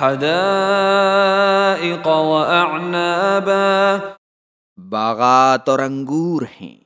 حدائق وأعنابا۔ باغات اور انگور ہیں۔